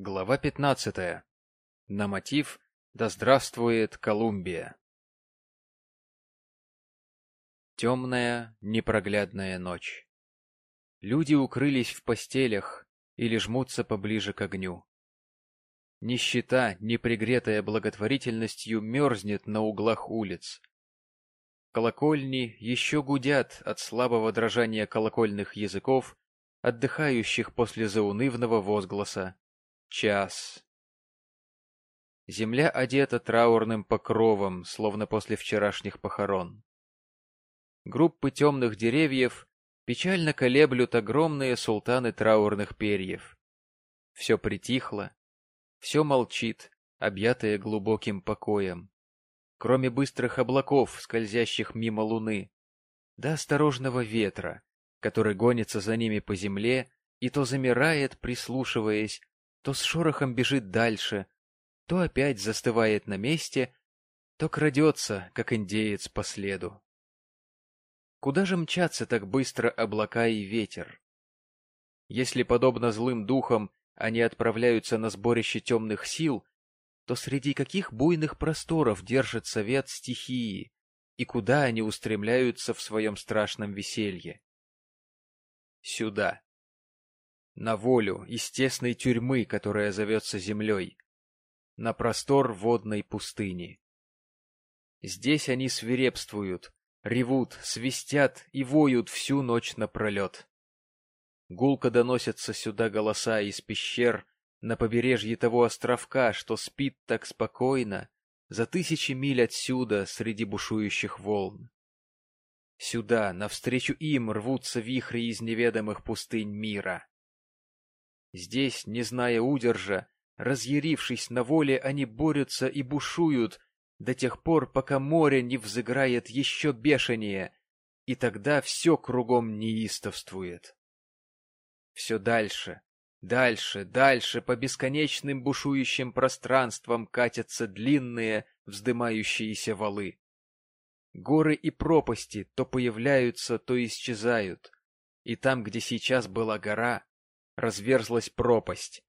Глава 15. На мотив «Да здравствует Колумбия». Темная, непроглядная ночь. Люди укрылись в постелях или жмутся поближе к огню. Нищета, непригретая благотворительностью, мерзнет на углах улиц. Колокольни еще гудят от слабого дрожания колокольных языков, отдыхающих после заунывного возгласа Час. Земля одета траурным покровом, словно после вчерашних похорон. Группы темных деревьев печально колеблют огромные султаны траурных перьев. Все притихло, все молчит, объятое глубоким покоем. Кроме быстрых облаков, скользящих мимо луны, да осторожного ветра, который гонится за ними по земле и то замирает, прислушиваясь, то с шорохом бежит дальше, то опять застывает на месте, то крадется, как индеец по следу. Куда же мчатся так быстро облака и ветер? Если, подобно злым духам, они отправляются на сборище темных сил, то среди каких буйных просторов держит совет стихии, и куда они устремляются в своем страшном веселье? Сюда на волю из тесной тюрьмы, которая зовется землей, на простор водной пустыни. Здесь они свирепствуют, ревут, свистят и воют всю ночь напролет. Гулко доносятся сюда голоса из пещер на побережье того островка, что спит так спокойно, за тысячи миль отсюда среди бушующих волн. Сюда, навстречу им, рвутся вихри из неведомых пустынь мира. Здесь, не зная удержа, разъярившись на воле, они борются и бушуют до тех пор, пока море не взыграет еще бешенее, и тогда все кругом неистовствует. Все дальше, дальше, дальше по бесконечным бушующим пространствам катятся длинные вздымающиеся валы. Горы и пропасти то появляются, то исчезают, и там, где сейчас была гора, разверзлась пропасть.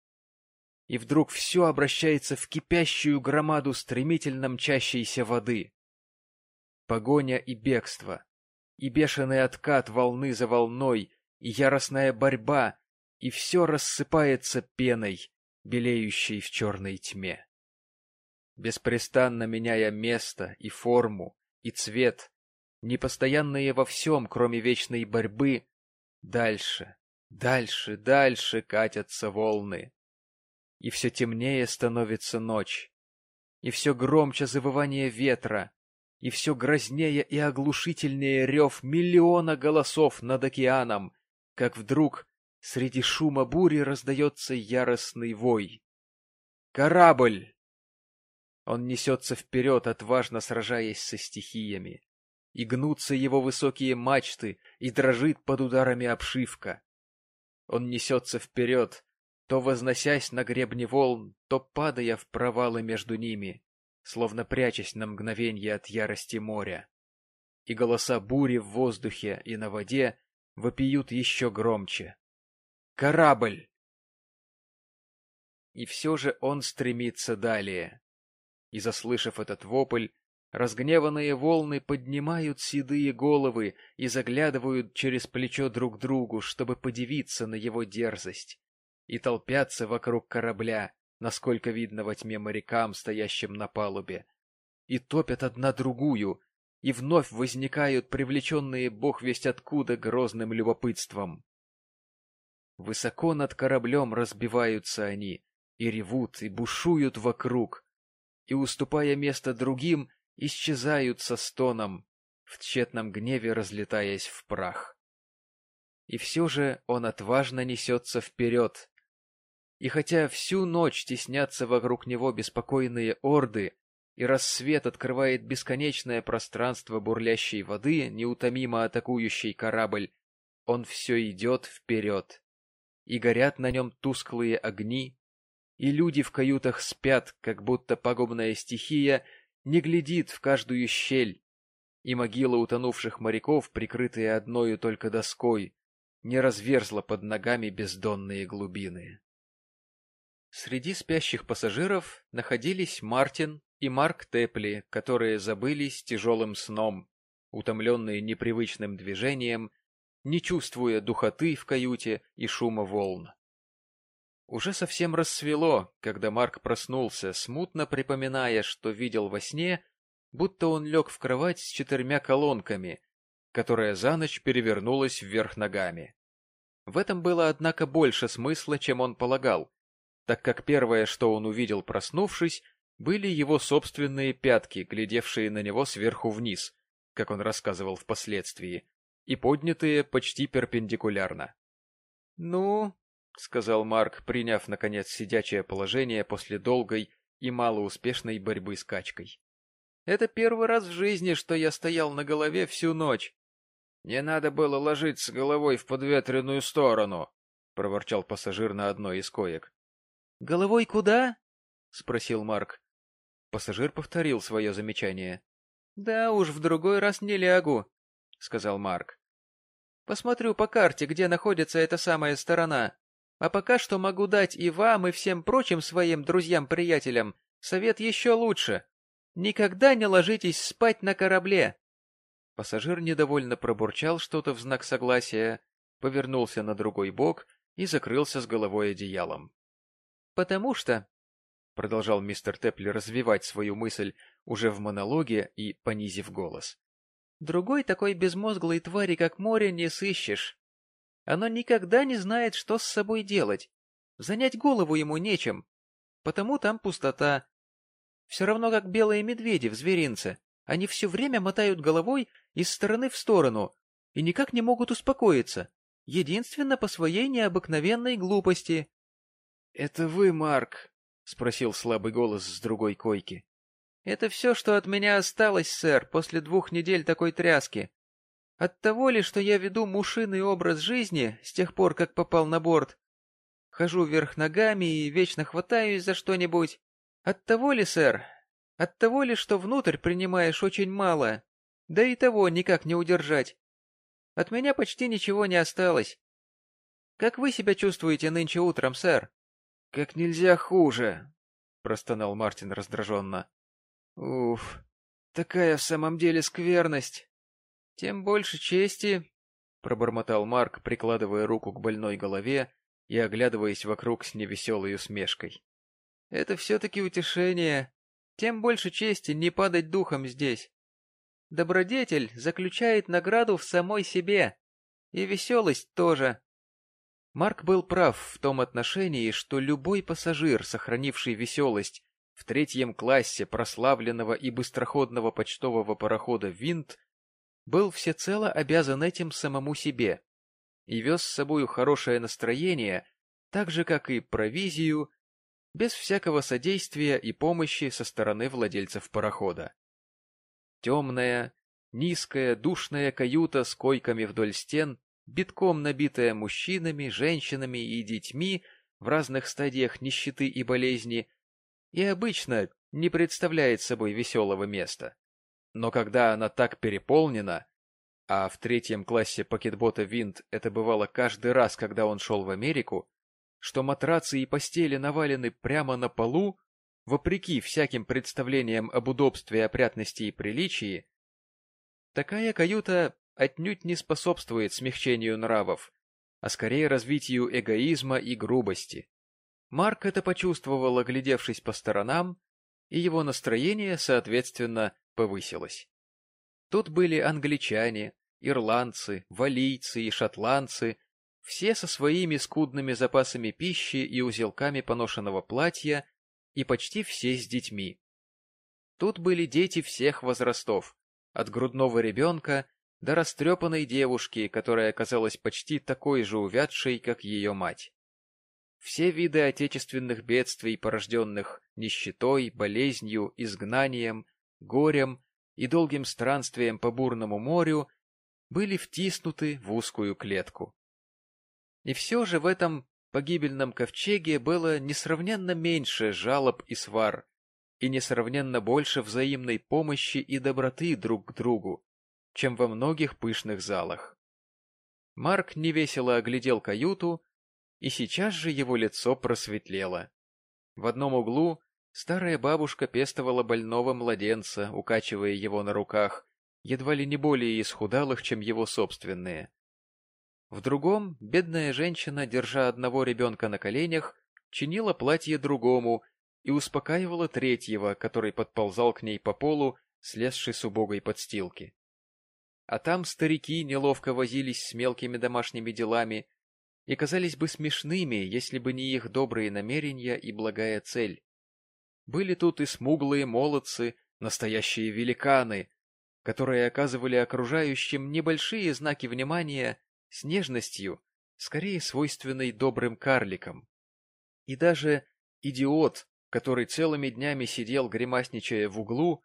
И вдруг все обращается в кипящую громаду стремительно мчащейся воды. Погоня и бегство, и бешеный откат волны за волной, и яростная борьба, и все рассыпается пеной, белеющей в черной тьме. Беспрестанно меняя место и форму, и цвет, непостоянные во всем, кроме вечной борьбы, дальше, Дальше, дальше катятся волны. И все темнее становится ночь. И все громче завывание ветра. И все грознее и оглушительнее рев миллиона голосов над океаном, как вдруг среди шума бури раздается яростный вой. «Корабль!» Он несется вперед, отважно сражаясь со стихиями. И гнутся его высокие мачты, и дрожит под ударами обшивка. Он несется вперед, то возносясь на гребне волн, то падая в провалы между ними, словно прячась на мгновенье от ярости моря. И голоса бури в воздухе и на воде вопиют еще громче. «Корабль!» И все же он стремится далее. И, заслышав этот вопль, Разгневанные волны поднимают седые головы и заглядывают через плечо друг другу, чтобы подивиться на его дерзость, и толпятся вокруг корабля, насколько видно во тьме морякам, стоящим на палубе, и топят одна другую, и вновь возникают привлеченные бог весть откуда грозным любопытством. Высоко над кораблем разбиваются они, и ревут, и бушуют вокруг, и, уступая место другим, исчезают со стоном, в тщетном гневе разлетаясь в прах. И все же он отважно несется вперед. И хотя всю ночь теснятся вокруг него беспокойные орды, и рассвет открывает бесконечное пространство бурлящей воды, неутомимо атакующий корабль, он все идет вперед. И горят на нем тусклые огни, и люди в каютах спят, как будто пагубная стихия не глядит в каждую щель, и могила утонувших моряков, прикрытая одною только доской, не разверзла под ногами бездонные глубины. Среди спящих пассажиров находились Мартин и Марк Тепли, которые забылись тяжелым сном, утомленные непривычным движением, не чувствуя духоты в каюте и шума волн. Уже совсем рассвело, когда Марк проснулся, смутно припоминая, что видел во сне, будто он лег в кровать с четырьмя колонками, которая за ночь перевернулась вверх ногами. В этом было, однако, больше смысла, чем он полагал, так как первое, что он увидел, проснувшись, были его собственные пятки, глядевшие на него сверху вниз, как он рассказывал впоследствии, и поднятые почти перпендикулярно. — Ну, — сказал Марк, приняв, наконец, сидячее положение после долгой и малоуспешной борьбы с качкой. — Это первый раз в жизни, что я стоял на голове всю ночь. — Не надо было ложиться головой в подветренную сторону, — проворчал пассажир на одной из коек. — Головой куда? — спросил Марк. Пассажир повторил свое замечание. — Да уж, в другой раз не лягу, — сказал Марк. — Посмотрю по карте, где находится эта самая сторона. А пока что могу дать и вам, и всем прочим своим друзьям-приятелям совет еще лучше. Никогда не ложитесь спать на корабле. Пассажир недовольно пробурчал что-то в знак согласия, повернулся на другой бок и закрылся с головой одеялом. — Потому что, — продолжал мистер Тепли развивать свою мысль уже в монологе и понизив голос, — другой такой безмозглой твари, как море, не сыщешь. Оно никогда не знает, что с собой делать. Занять голову ему нечем. Потому там пустота. Все равно как белые медведи в зверинце. Они все время мотают головой из стороны в сторону и никак не могут успокоиться. Единственно по своей необыкновенной глупости. — Это вы, Марк? — спросил слабый голос с другой койки. — Это все, что от меня осталось, сэр, после двух недель такой тряски. От того ли, что я веду мушиный образ жизни с тех пор, как попал на борт? Хожу вверх ногами и вечно хватаюсь за что-нибудь. От того ли, сэр? От того ли, что внутрь принимаешь очень мало? Да и того никак не удержать. От меня почти ничего не осталось. Как вы себя чувствуете нынче утром, сэр? — Как нельзя хуже, — простонал Мартин раздраженно. — Уф, такая в самом деле скверность. Тем больше чести, — пробормотал Марк, прикладывая руку к больной голове и оглядываясь вокруг с невеселой усмешкой. — Это все-таки утешение. Тем больше чести не падать духом здесь. Добродетель заключает награду в самой себе. И веселость тоже. Марк был прав в том отношении, что любой пассажир, сохранивший веселость в третьем классе прославленного и быстроходного почтового парохода «Винт», был всецело обязан этим самому себе и вез с собою хорошее настроение, так же, как и провизию, без всякого содействия и помощи со стороны владельцев парохода. Темная, низкая, душная каюта с койками вдоль стен, битком набитая мужчинами, женщинами и детьми в разных стадиях нищеты и болезни, и обычно не представляет собой веселого места. Но когда она так переполнена, а в третьем классе пакетбота «Винт» это бывало каждый раз, когда он шел в Америку, что матрацы и постели навалены прямо на полу, вопреки всяким представлениям об удобстве, опрятности и приличии, такая каюта отнюдь не способствует смягчению нравов, а скорее развитию эгоизма и грубости. Марк это почувствовал, оглядевшись по сторонам, и его настроение, соответственно, повысилось. Тут были англичане, ирландцы, валийцы и шотландцы, все со своими скудными запасами пищи и узелками поношенного платья, и почти все с детьми. Тут были дети всех возрастов, от грудного ребенка до растрепанной девушки, которая оказалась почти такой же увядшей, как ее мать. Все виды отечественных бедствий, порожденных нищетой, болезнью, изгнанием, горем и долгим странствием по бурному морю были втиснуты в узкую клетку. И все же в этом погибельном ковчеге было несравненно меньше жалоб и свар, и несравненно больше взаимной помощи и доброты друг к другу, чем во многих пышных залах. Марк невесело оглядел каюту, и сейчас же его лицо просветлело. В одном углу старая бабушка пестовала больного младенца, укачивая его на руках, едва ли не более исхудалых, чем его собственные. В другом бедная женщина, держа одного ребенка на коленях, чинила платье другому и успокаивала третьего, который подползал к ней по полу, слезший с убогой подстилки. А там старики неловко возились с мелкими домашними делами и казались бы смешными, если бы не их добрые намерения и благая цель. Были тут и смуглые молодцы, настоящие великаны, которые оказывали окружающим небольшие знаки внимания с нежностью, скорее свойственной добрым карликам. И даже идиот, который целыми днями сидел, гримасничая в углу,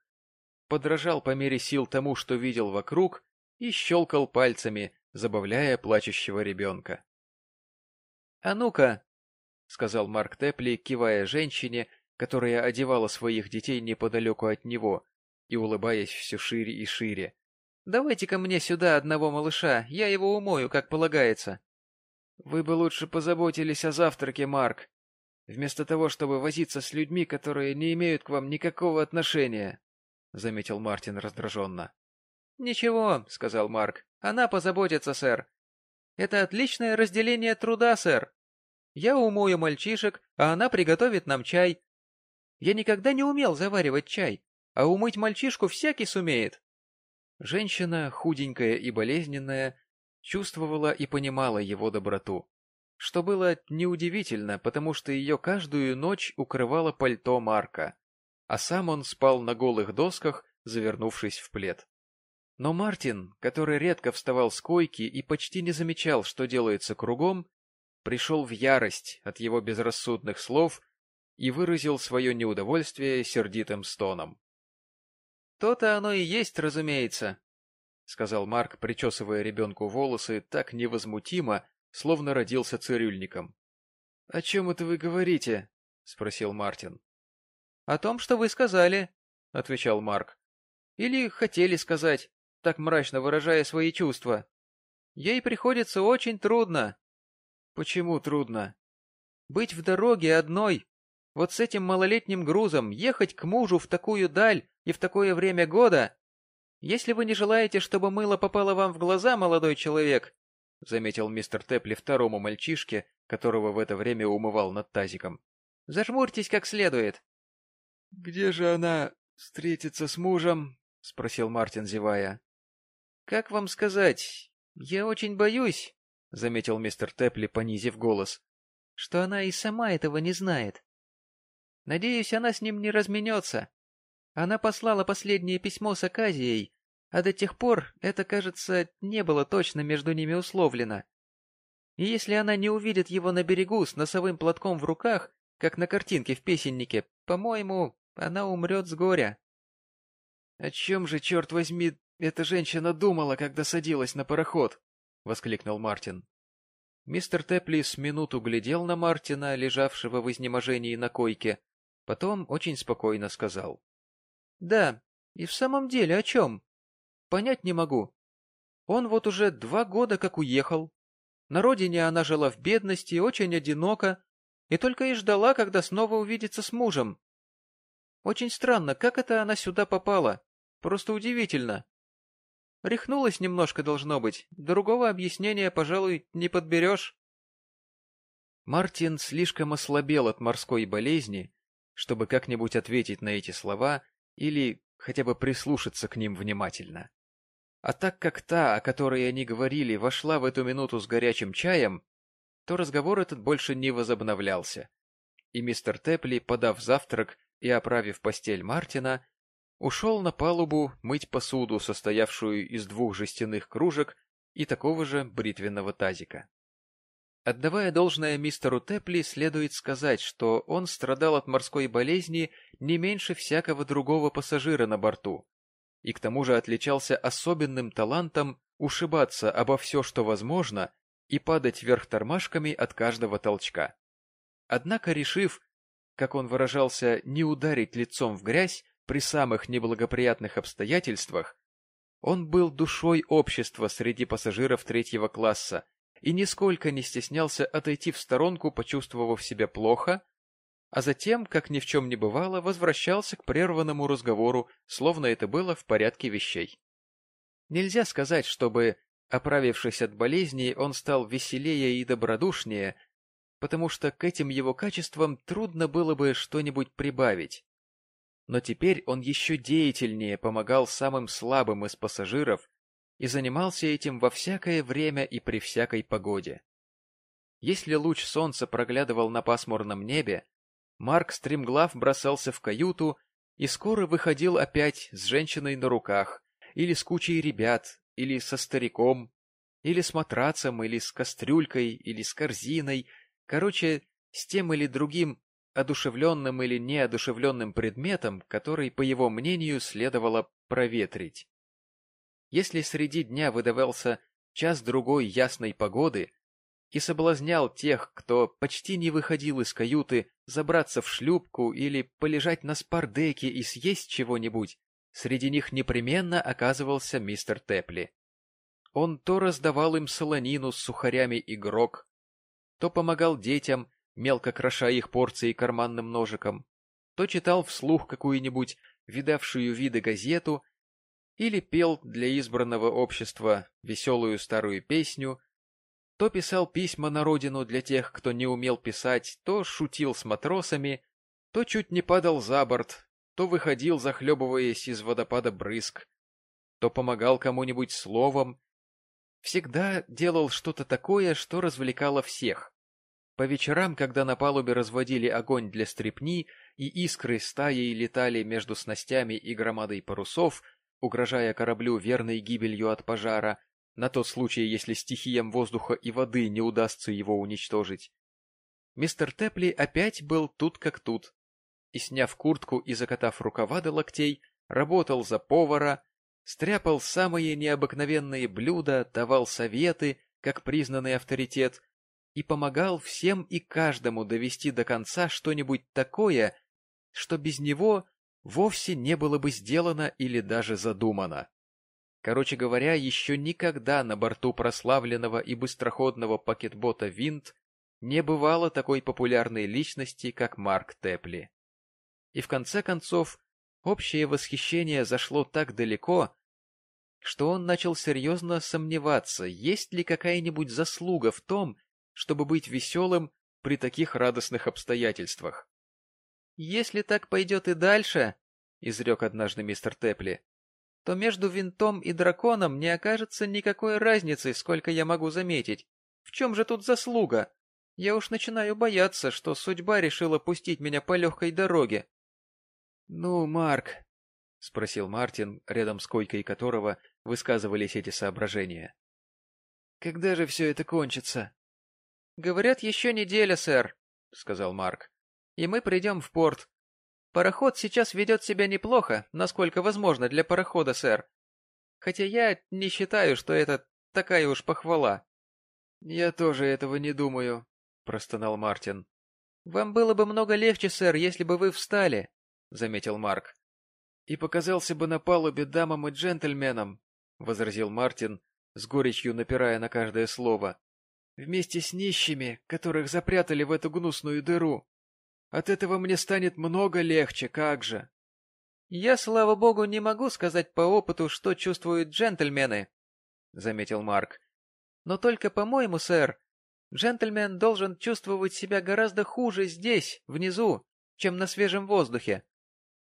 подражал по мере сил тому, что видел вокруг, и щелкал пальцами, забавляя плачущего ребенка. — А ну-ка, — сказал Марк Тепли, кивая женщине, которая одевала своих детей неподалеку от него и улыбаясь все шире и шире. — Давайте-ка мне сюда одного малыша, я его умою, как полагается. — Вы бы лучше позаботились о завтраке, Марк, вместо того, чтобы возиться с людьми, которые не имеют к вам никакого отношения, — заметил Мартин раздраженно. — Ничего, — сказал Марк, — она позаботится, сэр. Это отличное разделение труда, сэр. Я умою мальчишек, а она приготовит нам чай. Я никогда не умел заваривать чай, а умыть мальчишку всякий сумеет. Женщина, худенькая и болезненная, чувствовала и понимала его доброту, что было неудивительно, потому что ее каждую ночь укрывало пальто Марка, а сам он спал на голых досках, завернувшись в плед. Но Мартин, который редко вставал с койки и почти не замечал, что делается кругом, пришел в ярость от его безрассудных слов и выразил свое неудовольствие сердитым стоном. То-то оно и есть, разумеется, — сказал Марк, причесывая ребенку волосы так невозмутимо, словно родился цирюльником. — О чем это вы говорите? — спросил Мартин. — О том, что вы сказали, — отвечал Марк. — Или хотели сказать, так мрачно выражая свои чувства. Ей приходится очень трудно. — Почему трудно? — Быть в дороге одной, вот с этим малолетним грузом, ехать к мужу в такую даль и в такое время года? Если вы не желаете, чтобы мыло попало вам в глаза, молодой человек, — заметил мистер Тепли второму мальчишке, которого в это время умывал над тазиком, — зажмурьтесь как следует. — Где же она встретится с мужем? — спросил Мартин, зевая. — Как вам сказать? Я очень боюсь, — заметил мистер Тепли, понизив голос, — что она и сама этого не знает. Надеюсь, она с ним не разменется. Она послала последнее письмо с Аказией, а до тех пор это, кажется, не было точно между ними условлено. И если она не увидит его на берегу с носовым платком в руках, как на картинке в песеннике, по-моему, она умрет с горя. — О чем же, черт возьми, эта женщина думала, когда садилась на пароход? — воскликнул Мартин. Мистер Тепли с минуту глядел на Мартина, лежавшего в изнеможении на койке, Потом очень спокойно сказал. — Да, и в самом деле о чем? Понять не могу. Он вот уже два года как уехал. На родине она жила в бедности, очень одиноко, и только и ждала, когда снова увидится с мужем. Очень странно, как это она сюда попала. Просто удивительно. Рехнулась немножко, должно быть. Другого объяснения, пожалуй, не подберешь. Мартин слишком ослабел от морской болезни чтобы как-нибудь ответить на эти слова или хотя бы прислушаться к ним внимательно. А так как та, о которой они говорили, вошла в эту минуту с горячим чаем, то разговор этот больше не возобновлялся, и мистер Тепли, подав завтрак и оправив постель Мартина, ушел на палубу мыть посуду, состоявшую из двух жестяных кружек и такого же бритвенного тазика. Отдавая должное мистеру Тепли, следует сказать, что он страдал от морской болезни не меньше всякого другого пассажира на борту, и к тому же отличался особенным талантом ушибаться обо все, что возможно, и падать вверх тормашками от каждого толчка. Однако, решив, как он выражался, не ударить лицом в грязь при самых неблагоприятных обстоятельствах, он был душой общества среди пассажиров третьего класса, и нисколько не стеснялся отойти в сторонку, почувствовав себя плохо, а затем, как ни в чем не бывало, возвращался к прерванному разговору, словно это было в порядке вещей. Нельзя сказать, чтобы, оправившись от болезни, он стал веселее и добродушнее, потому что к этим его качествам трудно было бы что-нибудь прибавить. Но теперь он еще деятельнее помогал самым слабым из пассажиров и занимался этим во всякое время и при всякой погоде. Если луч солнца проглядывал на пасмурном небе, Марк стремглав бросался в каюту и скоро выходил опять с женщиной на руках, или с кучей ребят, или со стариком, или с матрацем, или с кастрюлькой, или с корзиной, короче, с тем или другим одушевленным или неодушевленным предметом, который, по его мнению, следовало проветрить. Если среди дня выдавался час-другой ясной погоды и соблазнял тех, кто почти не выходил из каюты, забраться в шлюпку или полежать на спардеке и съесть чего-нибудь, среди них непременно оказывался мистер Тепли. Он то раздавал им солонину с сухарями и грок, то помогал детям, мелко кроша их порции карманным ножиком, то читал вслух какую-нибудь видавшую виды газету или пел для избранного общества веселую старую песню, то писал письма на родину для тех, кто не умел писать, то шутил с матросами, то чуть не падал за борт, то выходил, захлебываясь из водопада брызг, то помогал кому-нибудь словом, всегда делал что-то такое, что развлекало всех. По вечерам, когда на палубе разводили огонь для стрепни, и искры стаей летали между снастями и громадой парусов, угрожая кораблю верной гибелью от пожара, на тот случай, если стихиям воздуха и воды не удастся его уничтожить. Мистер Тепли опять был тут как тут, и, сняв куртку и закатав рукава до локтей, работал за повара, стряпал самые необыкновенные блюда, давал советы, как признанный авторитет, и помогал всем и каждому довести до конца что-нибудь такое, что без него вовсе не было бы сделано или даже задумано. Короче говоря, еще никогда на борту прославленного и быстроходного пакетбота «Винт» не бывало такой популярной личности, как Марк Тепли. И в конце концов, общее восхищение зашло так далеко, что он начал серьезно сомневаться, есть ли какая-нибудь заслуга в том, чтобы быть веселым при таких радостных обстоятельствах. «Если так пойдет и дальше», — изрек однажды мистер Тепли, то между винтом и драконом не окажется никакой разницы, сколько я могу заметить. В чем же тут заслуга? Я уж начинаю бояться, что судьба решила пустить меня по легкой дороге. — Ну, Марк, — спросил Мартин, рядом с койкой которого высказывались эти соображения. — Когда же все это кончится? — Говорят, еще неделя, сэр, — сказал Марк. — И мы придем в порт. Пароход сейчас ведет себя неплохо, насколько возможно для парохода, сэр. Хотя я не считаю, что это такая уж похвала. — Я тоже этого не думаю, — простонал Мартин. — Вам было бы много легче, сэр, если бы вы встали, — заметил Марк. — И показался бы на палубе дамам и джентльменам, — возразил Мартин, с горечью напирая на каждое слово. — Вместе с нищими, которых запрятали в эту гнусную дыру. От этого мне станет много легче, как же. Я, слава богу, не могу сказать по опыту, что чувствуют джентльмены, заметил Марк. Но только, по-моему, сэр, джентльмен должен чувствовать себя гораздо хуже здесь, внизу, чем на свежем воздухе.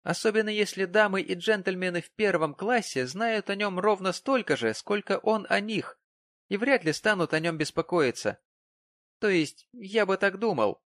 Особенно если дамы и джентльмены в первом классе знают о нем ровно столько же, сколько он о них, и вряд ли станут о нем беспокоиться. То есть, я бы так думал. —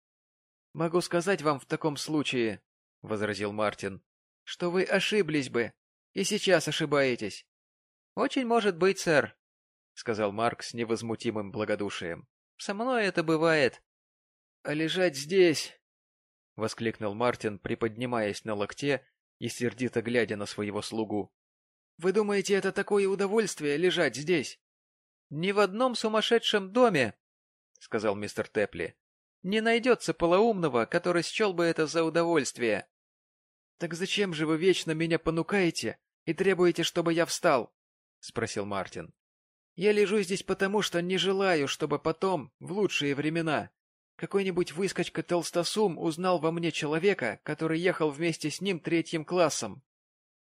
Могу сказать вам в таком случае, — возразил Мартин, — что вы ошиблись бы, и сейчас ошибаетесь. — Очень может быть, сэр, — сказал Марк с невозмутимым благодушием. — Со мной это бывает. — А лежать здесь, — воскликнул Мартин, приподнимаясь на локте и сердито глядя на своего слугу. — Вы думаете, это такое удовольствие лежать здесь? — Ни в одном сумасшедшем доме, — сказал мистер Тепли, не найдется полоумного, который счел бы это за удовольствие. — Так зачем же вы вечно меня понукаете и требуете, чтобы я встал? — спросил Мартин. — Я лежу здесь потому, что не желаю, чтобы потом, в лучшие времена, Какой-нибудь выскочка-толстосум узнал во мне человека, который ехал вместе с ним третьим классом.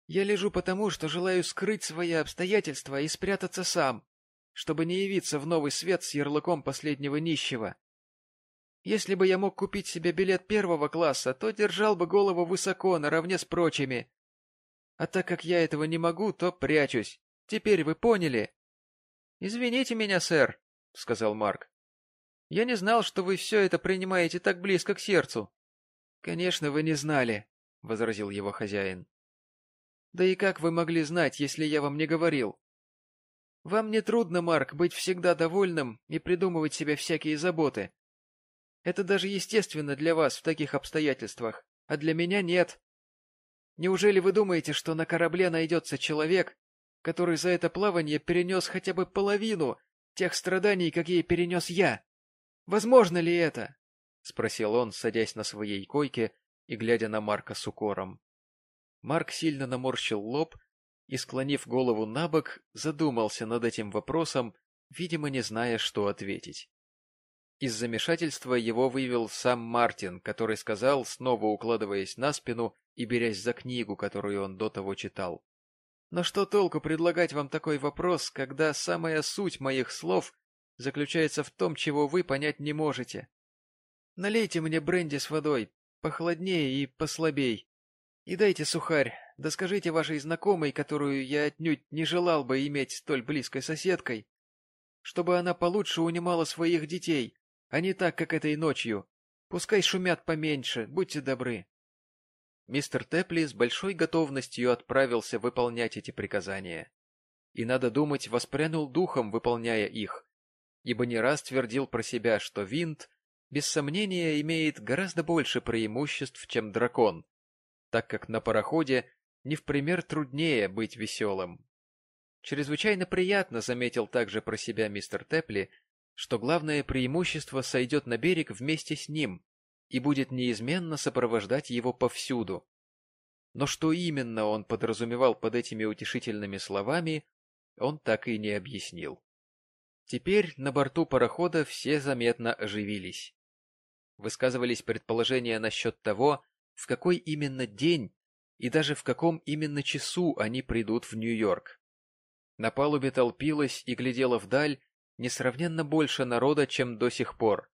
Я лежу потому, что желаю скрыть свои обстоятельства и спрятаться сам, чтобы не явиться в новый свет с ярлыком последнего нищего. Если бы я мог купить себе билет первого класса, то держал бы голову высоко, наравне с прочими. А так как я этого не могу, то прячусь. Теперь вы поняли? — Извините меня, сэр, — сказал Марк. — Я не знал, что вы все это принимаете так близко к сердцу. — Конечно, вы не знали, — возразил его хозяин. — Да и как вы могли знать, если я вам не говорил? Вам не трудно, Марк, быть всегда довольным и придумывать себе всякие заботы. Это даже естественно для вас в таких обстоятельствах, а для меня нет. Неужели вы думаете, что на корабле найдется человек, который за это плавание перенес хотя бы половину тех страданий, какие перенес я? Возможно ли это? — спросил он, садясь на своей койке и глядя на Марка с укором. Марк сильно наморщил лоб и, склонив голову на бок, задумался над этим вопросом, видимо, не зная, что ответить. Из замешательства его вывел сам Мартин, который сказал, снова укладываясь на спину и берясь за книгу, которую он до того читал. «Но что толку предлагать вам такой вопрос, когда самая суть моих слов заключается в том, чего вы понять не можете? Налейте мне бренди с водой, похолоднее и послабей, и дайте сухарь, да скажите вашей знакомой, которую я отнюдь не желал бы иметь столь близкой соседкой, чтобы она получше унимала своих дет» а не так, как этой ночью. Пускай шумят поменьше, будьте добры. Мистер Тепли с большой готовностью отправился выполнять эти приказания. И, надо думать, воспрянул духом, выполняя их, ибо не раз твердил про себя, что винт, без сомнения, имеет гораздо больше преимуществ, чем дракон, так как на пароходе не в пример труднее быть веселым. Чрезвычайно приятно заметил также про себя мистер Тепли, что главное преимущество сойдет на берег вместе с ним и будет неизменно сопровождать его повсюду. Но что именно он подразумевал под этими утешительными словами, он так и не объяснил. Теперь на борту парохода все заметно оживились. Высказывались предположения насчет того, в какой именно день и даже в каком именно часу они придут в Нью-Йорк. На палубе толпилась и глядела вдаль несравненно больше народа, чем до сих пор,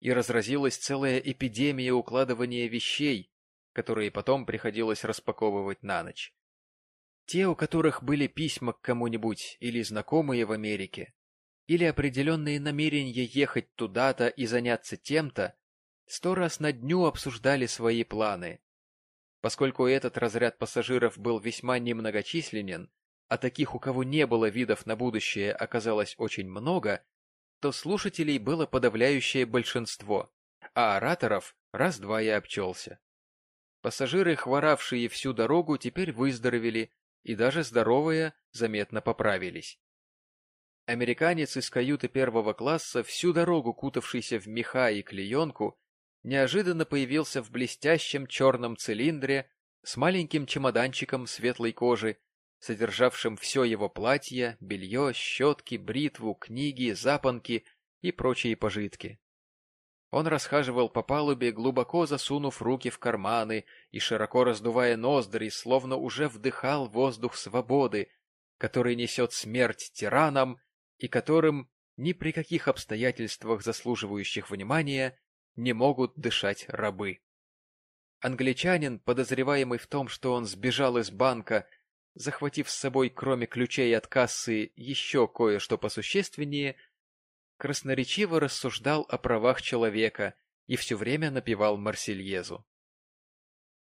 и разразилась целая эпидемия укладывания вещей, которые потом приходилось распаковывать на ночь. Те, у которых были письма к кому-нибудь или знакомые в Америке, или определенные намерения ехать туда-то и заняться тем-то, сто раз на дню обсуждали свои планы. Поскольку этот разряд пассажиров был весьма немногочисленен, а таких, у кого не было видов на будущее, оказалось очень много, то слушателей было подавляющее большинство, а ораторов раз-два и обчелся. Пассажиры, хворавшие всю дорогу, теперь выздоровели, и даже здоровые заметно поправились. Американец из каюты первого класса, всю дорогу кутавшийся в меха и клеенку, неожиданно появился в блестящем черном цилиндре с маленьким чемоданчиком светлой кожи содержавшим все его платье, белье, щетки, бритву, книги, запонки и прочие пожитки. Он расхаживал по палубе, глубоко засунув руки в карманы и широко раздувая ноздри, словно уже вдыхал воздух свободы, который несет смерть тиранам и которым ни при каких обстоятельствах, заслуживающих внимания, не могут дышать рабы. Англичанин, подозреваемый в том, что он сбежал из банка захватив с собой, кроме ключей от кассы, еще кое-что посущественнее, красноречиво рассуждал о правах человека и все время напевал Марсельезу.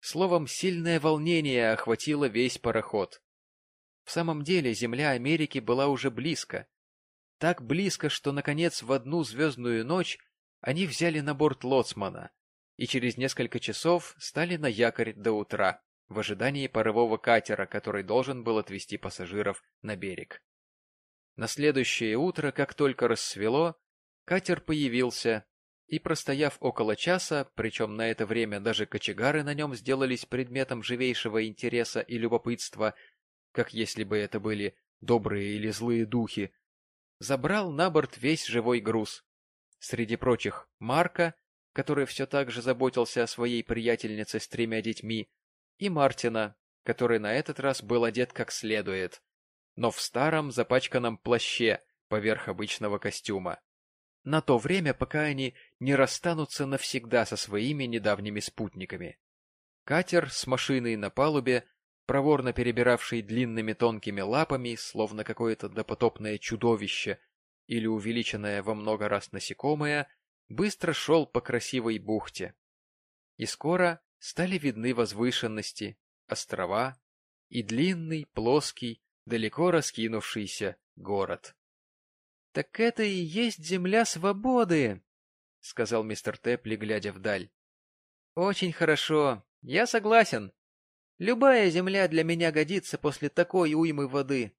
Словом, сильное волнение охватило весь пароход. В самом деле земля Америки была уже близко. Так близко, что, наконец, в одну звездную ночь они взяли на борт лоцмана и через несколько часов стали на якорь до утра в ожидании парового катера, который должен был отвезти пассажиров на берег. На следующее утро, как только рассвело, катер появился, и, простояв около часа, причем на это время даже кочегары на нем сделались предметом живейшего интереса и любопытства, как если бы это были добрые или злые духи, забрал на борт весь живой груз. Среди прочих Марка, который все так же заботился о своей приятельнице с тремя детьми, и Мартина, который на этот раз был одет как следует, но в старом запачканном плаще поверх обычного костюма. На то время, пока они не расстанутся навсегда со своими недавними спутниками. Катер с машиной на палубе, проворно перебиравший длинными тонкими лапами, словно какое-то допотопное чудовище или увеличенное во много раз насекомое, быстро шел по красивой бухте. И скоро стали видны возвышенности, острова и длинный, плоский, далеко раскинувшийся город. — Так это и есть земля свободы, — сказал мистер Тепли, глядя вдаль. — Очень хорошо, я согласен. Любая земля для меня годится после такой уймы воды.